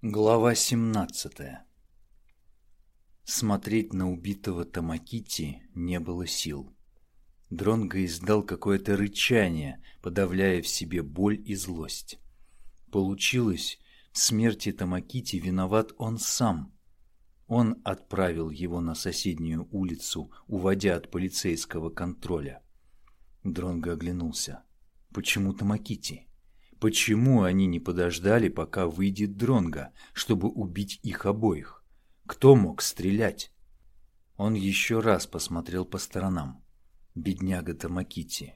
Глава 17 Смотреть на убитого Тамакити не было сил. Дронго издал какое-то рычание, подавляя в себе боль и злость. Получилось, в смерти Тамакити виноват он сам. Он отправил его на соседнюю улицу, уводя от полицейского контроля. Дронго оглянулся. Почему Тамакити? Почему они не подождали, пока выйдет Дронга, чтобы убить их обоих? Кто мог стрелять? Он еще раз посмотрел по сторонам. Бедняга Тамакити.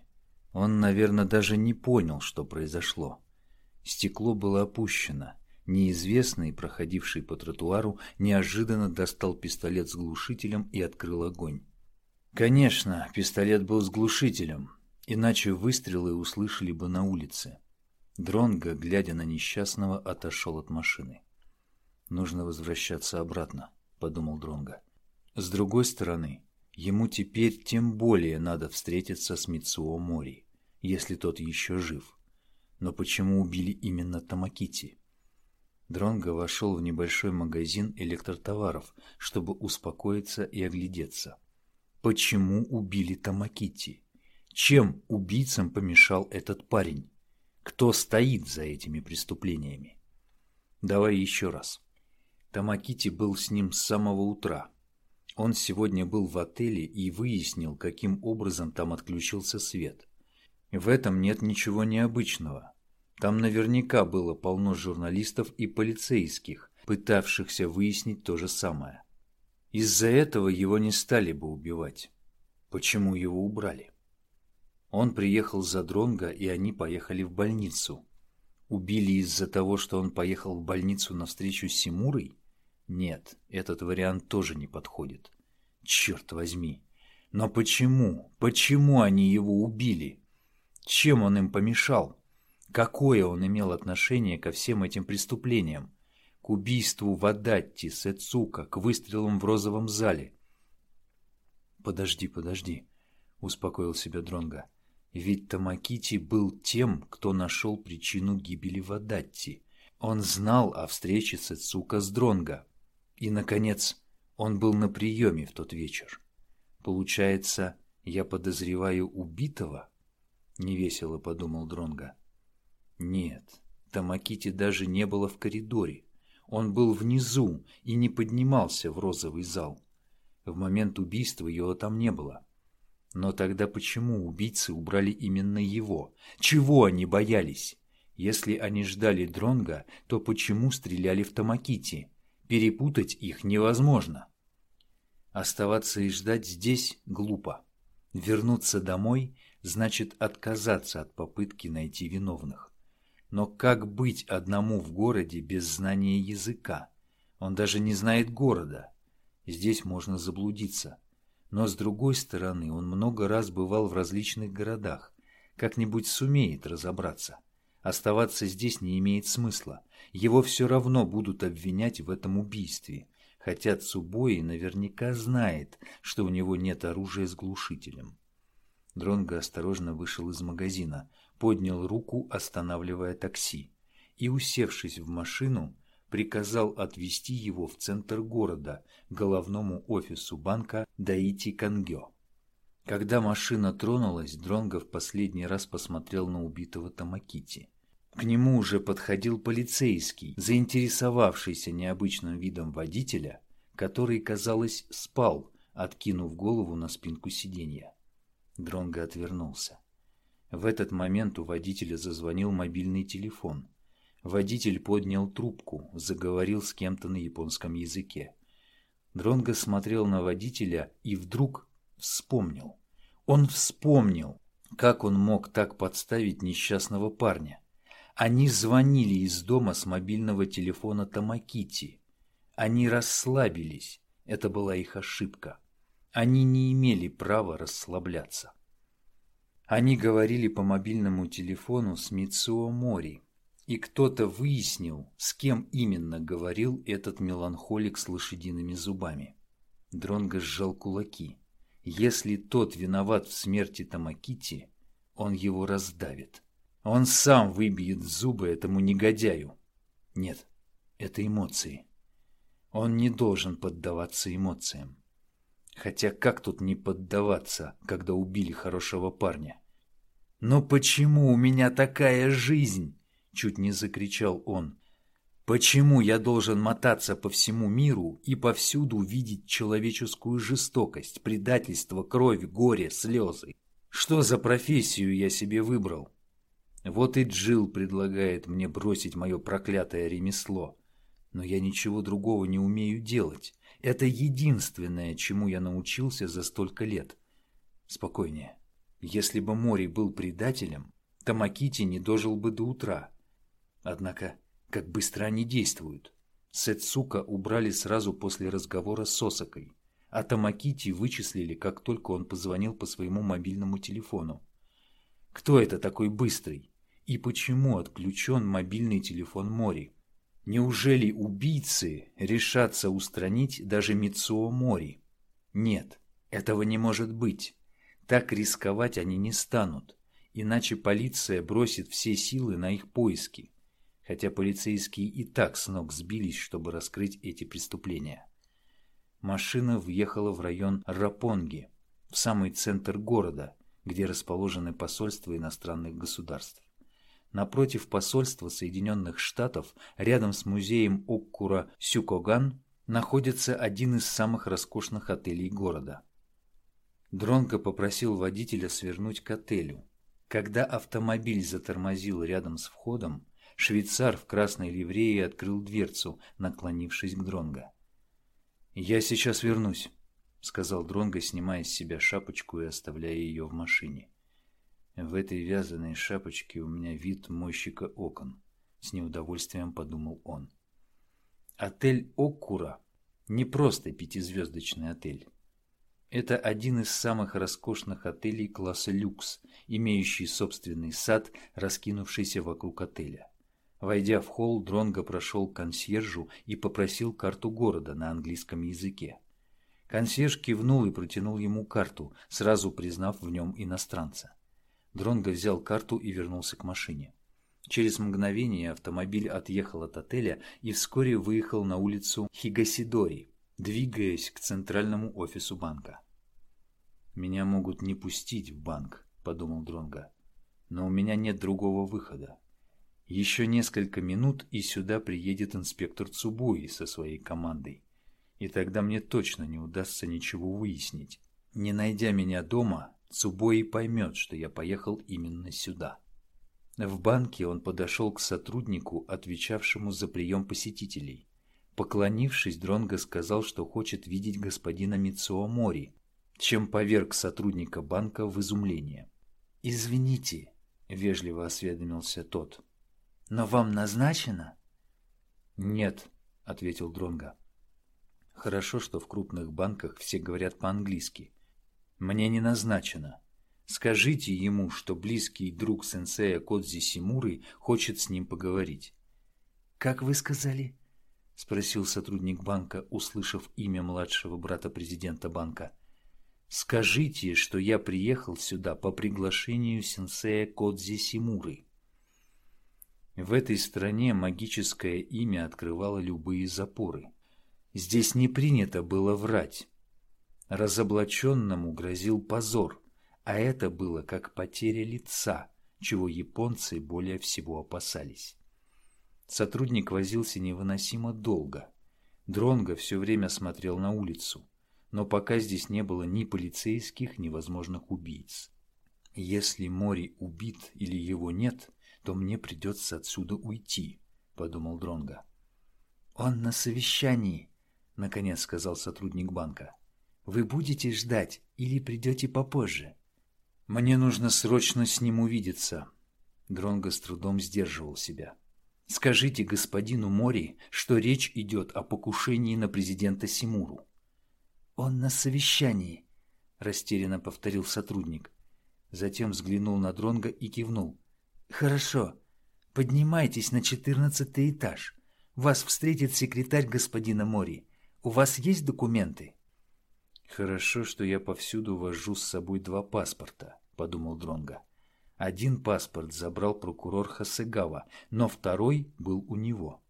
Он, наверное, даже не понял, что произошло. Стекло было опущено. Неизвестный, проходивший по тротуару, неожиданно достал пистолет с глушителем и открыл огонь. Конечно, пистолет был с глушителем, иначе выстрелы услышали бы на улице. Дронго, глядя на несчастного, отошел от машины. «Нужно возвращаться обратно», — подумал Дронго. С другой стороны, ему теперь тем более надо встретиться с Мицуо Мори, если тот еще жив. Но почему убили именно Тамакити? Дронго вошел в небольшой магазин электротоваров, чтобы успокоиться и оглядеться. Почему убили Тамакити? Чем убийцам помешал этот парень? Кто стоит за этими преступлениями. Давай еще раз. Тамакити был с ним с самого утра. Он сегодня был в отеле и выяснил, каким образом там отключился свет. В этом нет ничего необычного. Там наверняка было полно журналистов и полицейских, пытавшихся выяснить то же самое. Из-за этого его не стали бы убивать. Почему его убрали? Он приехал за Дронга, и они поехали в больницу. Убили из-за того, что он поехал в больницу навстречу с Симурой? Нет, этот вариант тоже не подходит. Черт возьми. Но почему? Почему они его убили? Чем он им помешал? Какое он имел отношение ко всем этим преступлениям? К убийству Вадатти, Сэцука, к выстрелам в розовом зале? Подожди, подожди, успокоил себя Дронга. Ведь Тамакити был тем, кто нашел причину гибели Вадатти. Он знал о встрече Сацука с Дронго. И, наконец, он был на приеме в тот вечер. Получается, я подозреваю убитого? Невесело подумал Дронго. Нет, Тамакити даже не было в коридоре. Он был внизу и не поднимался в розовый зал. В момент убийства его там не было. Но тогда почему убийцы убрали именно его? Чего они боялись? Если они ждали Дронга, то почему стреляли в Тамакити? Перепутать их невозможно. Оставаться и ждать здесь глупо. Вернуться домой значит отказаться от попытки найти виновных. Но как быть одному в городе без знания языка? Он даже не знает города. Здесь можно заблудиться. Но с другой стороны, он много раз бывал в различных городах. Как-нибудь сумеет разобраться. Оставаться здесь не имеет смысла. Его все равно будут обвинять в этом убийстве. Хотя Цубои наверняка знает, что у него нет оружия с глушителем. Дронго осторожно вышел из магазина, поднял руку, останавливая такси, и, усевшись в машину, приказал отвезти его в центр города, к головному офису банка Даити Кангё. Когда машина тронулась, Дронго в последний раз посмотрел на убитого Тамакити. К нему уже подходил полицейский, заинтересовавшийся необычным видом водителя, который, казалось, спал, откинув голову на спинку сиденья. Дронго отвернулся. В этот момент у водителя зазвонил мобильный телефон. Водитель поднял трубку, заговорил с кем-то на японском языке. Дронго смотрел на водителя и вдруг вспомнил. Он вспомнил, как он мог так подставить несчастного парня. Они звонили из дома с мобильного телефона Тамакити. Они расслабились. Это была их ошибка. Они не имели права расслабляться. Они говорили по мобильному телефону с Мицуо Мори, и кто-то выяснил, с кем именно говорил этот меланхолик с лошадиными зубами. Дронго сжал кулаки. Если тот виноват в смерти Тамакити, он его раздавит. Он сам выбьет зубы этому негодяю. Нет, Это эмоции. Он не должен поддаваться эмоциям. Хотя как тут не поддаваться, когда убили хорошего парня? «Но почему у меня такая жизнь?» — чуть не закричал он. «Почему я должен мотаться по всему миру и повсюду видеть человеческую жестокость, предательство, кровь, горе, слезы? Что за профессию я себе выбрал?» Вот и Джилл предлагает мне бросить мое проклятое ремесло. Но я ничего другого не умею делать. Это единственное, чему я научился за столько лет. Спокойнее. Если бы Мори был предателем, Тамакити не дожил бы до утра. Однако, как быстро они действуют. Сетсука убрали сразу после разговора с Осакой, а Тамакити вычислили, как только он позвонил по своему мобильному телефону. Кто это такой быстрый? И почему отключен мобильный телефон Мори? Неужели убийцы решатся устранить даже Мицуо Мори? Нет, этого не может быть. Так рисковать они не станут, иначе полиция бросит все силы на их поиски, хотя полицейские и так с ног сбились, чтобы раскрыть эти преступления. Машина въехала в район Рапонги, в самый центр города, где расположены посольства иностранных государств. Напротив посольства Соединенных Штатов, рядом с музеем Оккура Сюкоган, находится один из самых роскошных отелей города. Дронко попросил водителя свернуть к отелю. Когда автомобиль затормозил рядом с входом, швейцар в красной ливрее открыл дверцу, наклонившись к Дронго. «Я сейчас вернусь», — сказал Дронго, снимая с себя шапочку и оставляя ее в машине. В этой вязаной шапочке у меня вид мойщика окон, с неудовольствием подумал он. Отель Оккура не просто пятизвездочный отель. Это один из самых роскошных отелей класса люкс, имеющий собственный сад, раскинувшийся вокруг отеля. Войдя в холл, Дронго прошел к консьержу и попросил карту города на английском языке. Консьерж кивнул и протянул ему карту, сразу признав в нем иностранца. Дронго взял карту и вернулся к машине. Через мгновение автомобиль отъехал от отеля и вскоре выехал на улицу Хигасидори, двигаясь к центральному офису банка. «Меня могут не пустить в банк», — подумал Дронго. «Но у меня нет другого выхода. Еще несколько минут, и сюда приедет инспектор Цубуи со своей командой. И тогда мне точно не удастся ничего выяснить. Не найдя меня дома, Цубои поймет, что я поехал именно сюда. В банке он подошел к сотруднику, отвечавшему за прием посетителей. Поклонившись, Дронго сказал, что хочет видеть господина Мицуо Мори, чем поверг сотрудника банка в изумление. «Извините», — вежливо осведомился тот, — «но вам назначено?» «Нет», — ответил Дронго. «Хорошо, что в крупных банках все говорят по-английски, мне не назначено. Скажите ему, что близкий друг сенсея Кодзи Симуры хочет с ним поговорить. «Как вы сказали?» — спросил сотрудник банка, услышав имя младшего брата президента банка. «Скажите, что я приехал сюда по приглашению сенсея Кодзи Симуры». В этой стране магическое имя открывало любые запоры. Здесь не принято было врать. Разоблаченному грозил позор, а это было как потеря лица, чего японцы более всего опасались. Сотрудник возился невыносимо долго. Дронго все время смотрел на улицу, но пока здесь не было ни полицейских, ни возможных убийц. «Если Мори убит или его нет, то мне придется отсюда уйти», — подумал Дронго. «Он на совещании», — наконец сказал сотрудник банка. Вы будете ждать или придете попозже? Мне нужно срочно с ним увидеться. Дронго с трудом сдерживал себя. Скажите господину Мори, что речь идет о покушении на президента Симуру. Он на совещании, растерянно повторил сотрудник. Затем взглянул на Дронго и кивнул. Хорошо. Поднимайтесь на четырнадцатый этаж. Вас встретит секретарь господина Мори. У вас есть документы? Хорошо, что я повсюду вожу с собой два паспорта, подумал Дронга. Один паспорт забрал прокурор Хасыгава, но второй был у него.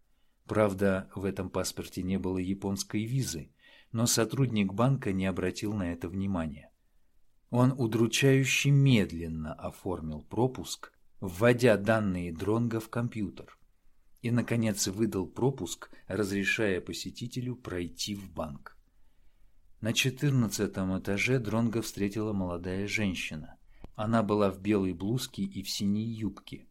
Правда, в этом паспорте не было японской визы, но сотрудник банка не обратил на это внимания. Он удручающе медленно оформил пропуск, вводя данные Дронга в компьютер. И, наконец, выдал пропуск, разрешая посетителю пройти в банк. На четырнадцатом этаже Дронга встретила молодая женщина. Она была в белой блузке и в синей юбке.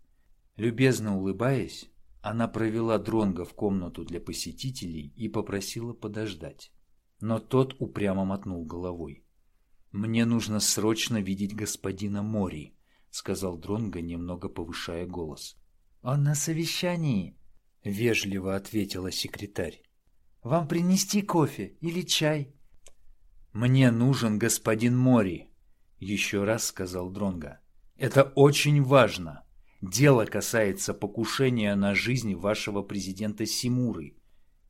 Любезно улыбаясь, она провела Дронга в комнату для посетителей и попросила подождать. Но тот упрямо мотнул головой. «Мне нужно срочно видеть господина Мори», — сказал Дронга, немного повышая голос. «Он на совещании», — вежливо ответила секретарь. «Вам принести кофе или чай?» «Мне нужен господин Мори», — еще раз сказал Дронга. «Это очень важно». Дело касается покушения на жизнь вашего президента Симуры.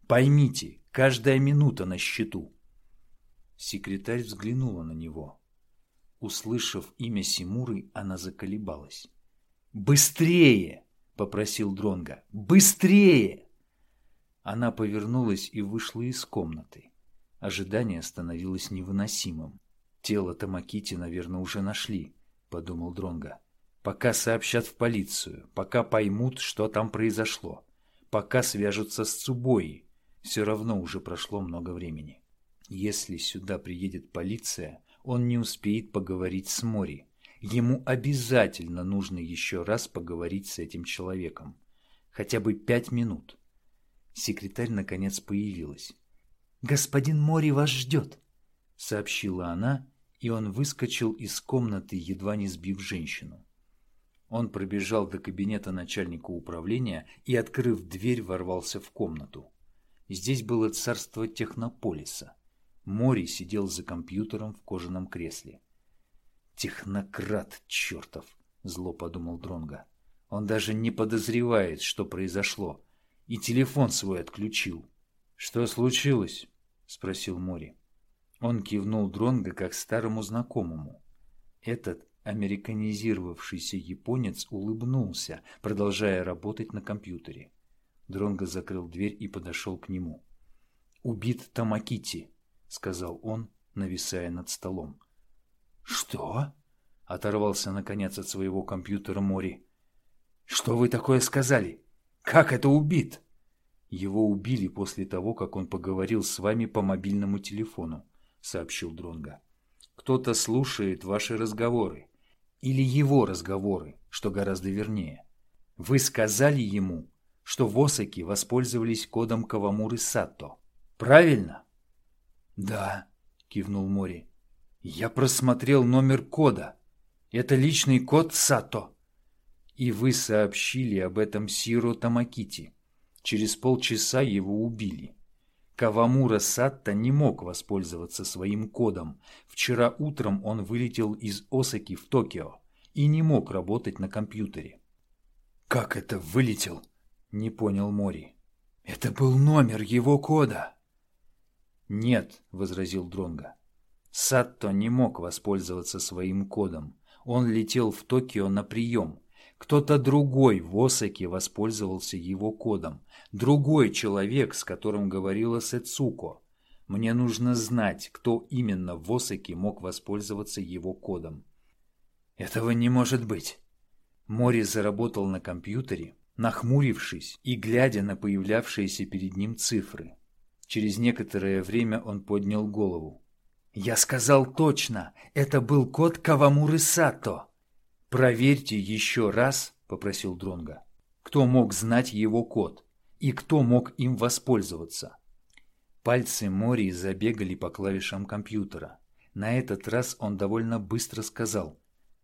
Поймите, каждая минута на счету. Секретарь взглянула на него. Услышав имя Симуры, она заколебалась. «Быстрее!» — попросил Дронга. «Быстрее!» Она повернулась и вышла из комнаты. Ожидание становилось невыносимым. Тело Тамакити, наверное, уже нашли, подумал Дронга пока сообщат в полицию, пока поймут, что там произошло, пока свяжутся с Цубои. Все равно уже прошло много времени. Если сюда приедет полиция, он не успеет поговорить с Мори. Ему обязательно нужно еще раз поговорить с этим человеком. Хотя бы пять минут. Секретарь наконец появилась. «Господин Мори вас ждет», — сообщила она, и он выскочил из комнаты, едва не сбив женщину. Он пробежал до кабинета начальника управления и, открыв дверь, ворвался в комнату. Здесь было царство технополиса. Мори сидел за компьютером в кожаном кресле. «Технократ чертов!» — зло подумал Дронга. «Он даже не подозревает, что произошло, и телефон свой отключил». «Что случилось?» — спросил Мори. Он кивнул Дронга как старому знакомому. Этот Американизировавшийся японец улыбнулся, продолжая работать на компьютере. Дронго закрыл дверь и подошел к нему. «Убит Тамакити», — сказал он, нависая над столом. «Что?» — оторвался наконец от своего компьютера Мори. «Что вы такое сказали? Как это убит?» «Его убили после того, как он поговорил с вами по мобильному телефону», — сообщил Дронга. «Кто-то слушает ваши разговоры или его разговоры, что гораздо вернее. Вы сказали ему, что в Осаке воспользовались кодом Кавамуры Сато. Правильно? Да, кивнул Мори. Я просмотрел номер кода. Это личный код Сато. И вы сообщили об этом Сиро Тамакити. Через полчаса его убили. Кавамура Сатта не мог воспользоваться своим кодом. Вчера утром он вылетел из Осаки в Токио и не мог работать на компьютере. «Как это вылетел?» – не понял Мори. «Это был номер его кода». «Нет», – возразил Дронга. Сатто не мог воспользоваться своим кодом. Он летел в Токио на прием. Кто-то другой в Осаке воспользовался его кодом. Другой человек, с которым говорила Сэцуко. Мне нужно знать, кто именно в Осаке мог воспользоваться его кодом. Этого не может быть. Мори заработал на компьютере, нахмурившись и глядя на появлявшиеся перед ним цифры. Через некоторое время он поднял голову. «Я сказал точно! Это был код Кавамуры Сато!» «Проверьте еще раз», — попросил Дронга. «Кто мог знать его код? И кто мог им воспользоваться?» Пальцы Мори забегали по клавишам компьютера. На этот раз он довольно быстро сказал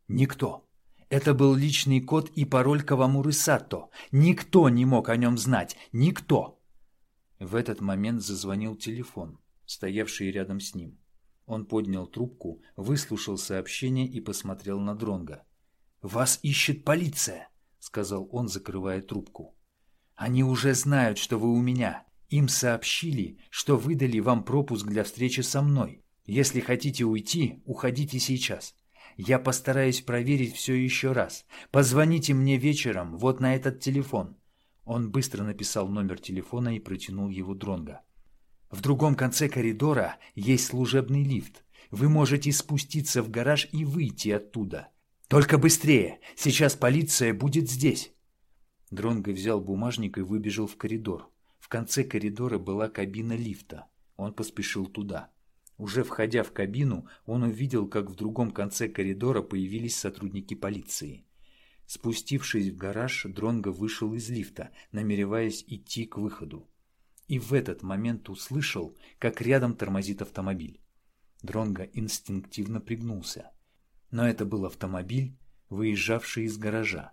Никто. Это был личный код и пароль Кавамуры Сато. Никто не мог о нем знать. Никто. В этот момент зазвонил телефон, стоявший рядом с ним. Он поднял трубку, выслушал сообщение и посмотрел на Дронга. «Вас ищет полиция», — сказал он, закрывая трубку. «Они уже знают, что вы у меня. Им сообщили, что выдали вам пропуск для встречи со мной. Если хотите уйти, уходите сейчас. Я постараюсь проверить все еще раз. Позвоните мне вечером вот на этот телефон. Он быстро написал номер телефона и протянул его Дронга. В другом конце коридора есть служебный лифт. Вы можете спуститься в гараж и выйти оттуда. Только быстрее! Сейчас полиция будет здесь!» Дронго взял бумажник и выбежал в коридор. В конце коридора была кабина лифта. Он поспешил туда. Уже входя в кабину, он увидел, как в другом конце коридора появились сотрудники полиции. Спустившись в гараж, Дронго вышел из лифта, намереваясь идти к выходу. И в этот момент услышал, как рядом тормозит автомобиль. Дронго инстинктивно пригнулся. Но это был автомобиль, выезжавший из гаража.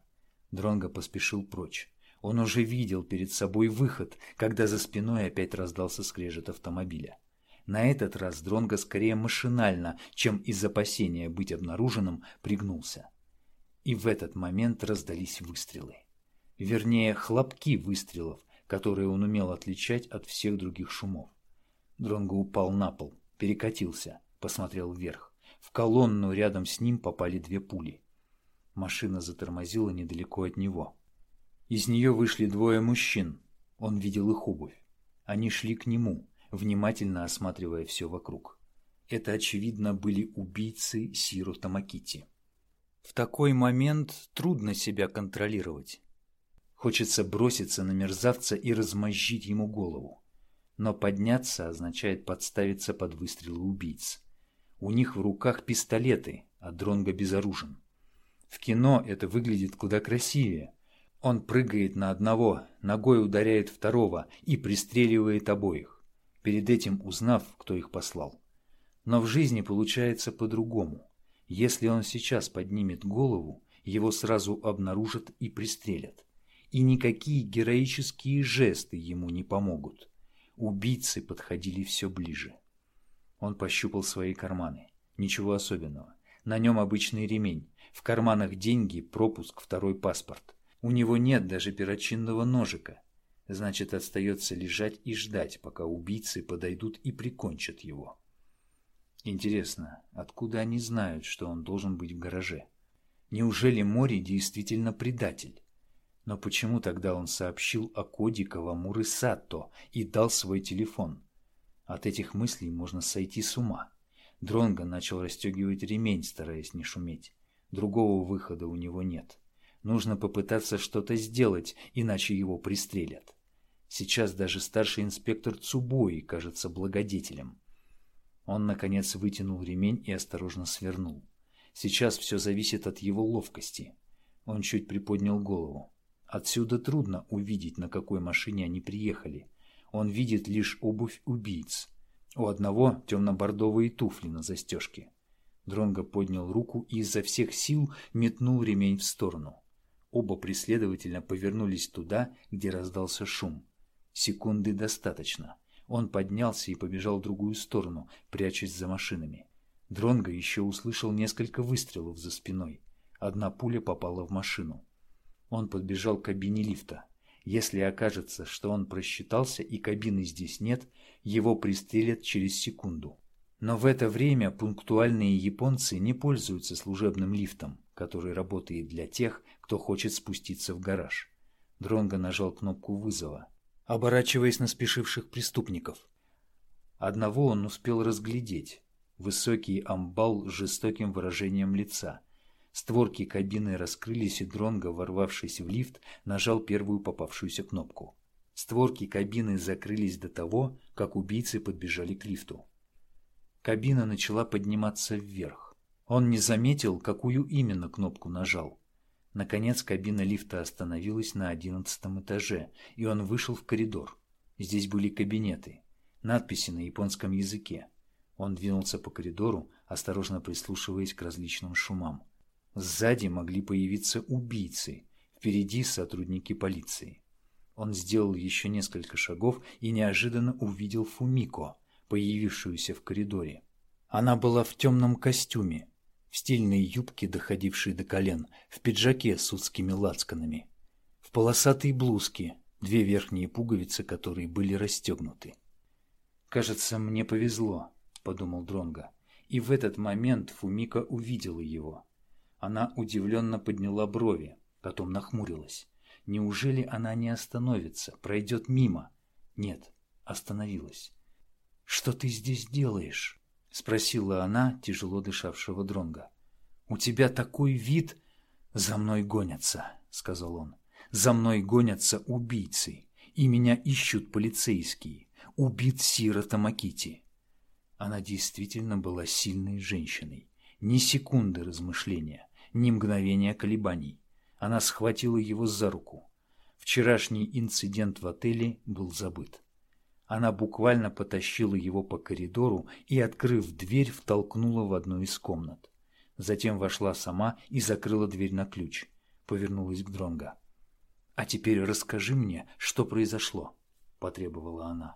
Дронго поспешил прочь. Он уже видел перед собой выход, когда за спиной опять раздался скрежет автомобиля. На этот раз Дронго скорее машинально, чем из опасения быть обнаруженным, пригнулся. И в этот момент раздались выстрелы. Вернее, хлопки выстрелов, которые он умел отличать от всех других шумов. Дронго упал на пол, перекатился, посмотрел вверх. В колонну рядом с ним попали две пули. Машина затормозила недалеко от него. Из нее вышли двое мужчин. Он видел их обувь. Они шли к нему, внимательно осматривая все вокруг. Это, очевидно, были убийцы Сиру Тамакити. В такой момент трудно себя контролировать. Хочется броситься на мерзавца и размозжить ему голову. Но подняться означает подставиться под выстрелы убийц. У них в руках пистолеты, а Дронго безоружен. В кино это выглядит куда красивее. Он прыгает на одного, ногой ударяет второго и пристреливает обоих, перед этим узнав, кто их послал. Но в жизни получается по-другому. Если он сейчас поднимет голову, его сразу обнаружат и пристрелят. И никакие героические жесты ему не помогут. Убийцы подходили все ближе. Он пощупал свои карманы. Ничего особенного. На нем обычный ремень. В карманах деньги, пропуск, второй паспорт. У него нет даже перочинного ножика. Значит, остается лежать и ждать, пока убийцы подойдут и прикончат его. Интересно, откуда они знают, что он должен быть в гараже? Неужели Мори действительно предатель? Но почему тогда он сообщил о коде Кавамуры и дал свой телефон? От этих мыслей можно сойти с ума. Дронго начал расстегивать ремень, стараясь не шуметь. Другого выхода у него нет. Нужно попытаться что-то сделать, иначе его пристрелят. Сейчас даже старший инспектор Цубои кажется благодетелем. Он, наконец, вытянул ремень и осторожно свернул. Сейчас все зависит от его ловкости. Он чуть приподнял голову. Отсюда трудно увидеть, на какой машине они приехали. Он видит лишь обувь убийц. У одного темно-бордовые туфли на застежке. Дронго поднял руку и изо всех сил метнул ремень в сторону. Оба преследователя повернулись туда, где раздался шум. Секунды достаточно. Он поднялся и побежал в другую сторону, прячась за машинами. Дронго еще услышал несколько выстрелов за спиной. Одна пуля попала в машину. Он подбежал к кабине лифта. Если окажется, что он просчитался и кабины здесь нет, его пристрелят через секунду. Но в это время пунктуальные японцы не пользуются служебным лифтом, который работает для тех, кто хочет спуститься в гараж. Дронго нажал кнопку вызова, оборачиваясь на спешивших преступников. Одного он успел разглядеть. Высокий амбал с жестоким выражением лица. Створки кабины раскрылись, и Дронго, ворвавшись в лифт, нажал первую попавшуюся кнопку. Створки кабины закрылись до того, как убийцы подбежали к лифту. Кабина начала подниматься вверх. Он не заметил, какую именно кнопку нажал. Наконец кабина лифта остановилась на одиннадцатом этаже, и он вышел в коридор. Здесь были кабинеты, надписи на японском языке. Он двинулся по коридору, осторожно прислушиваясь к различным шумам. Сзади могли появиться убийцы, впереди сотрудники полиции. Он сделал еще несколько шагов и неожиданно увидел Фумико, появившуюся в коридоре. Она была в темном костюме, в стильной юбке, доходившей до колен, в пиджаке с узкими лацканами, в полосатой блузке, две верхние пуговицы которые были расстегнуты. «Кажется, мне повезло», — подумал Дронга, и в этот момент Фумика увидела его. Она удивленно подняла брови, потом нахмурилась. Неужели она не остановится, пройдет мимо? Нет, остановилась. «Что ты здесь делаешь?» — спросила она тяжело дышавшего дронга. «У тебя такой вид...» «За мной гонятся», — сказал он. «За мной гонятся убийцы, и меня ищут полицейские. Убит Сира Тамакити». Она действительно была сильной женщиной. Ни секунды размышления, ни мгновения колебаний. Она схватила его за руку. Вчерашний инцидент в отеле был забыт. Она буквально потащила его по коридору и, открыв дверь, втолкнула в одну из комнат. Затем вошла сама и закрыла дверь на ключ. Повернулась к Дронго. «А теперь расскажи мне, что произошло», — потребовала она.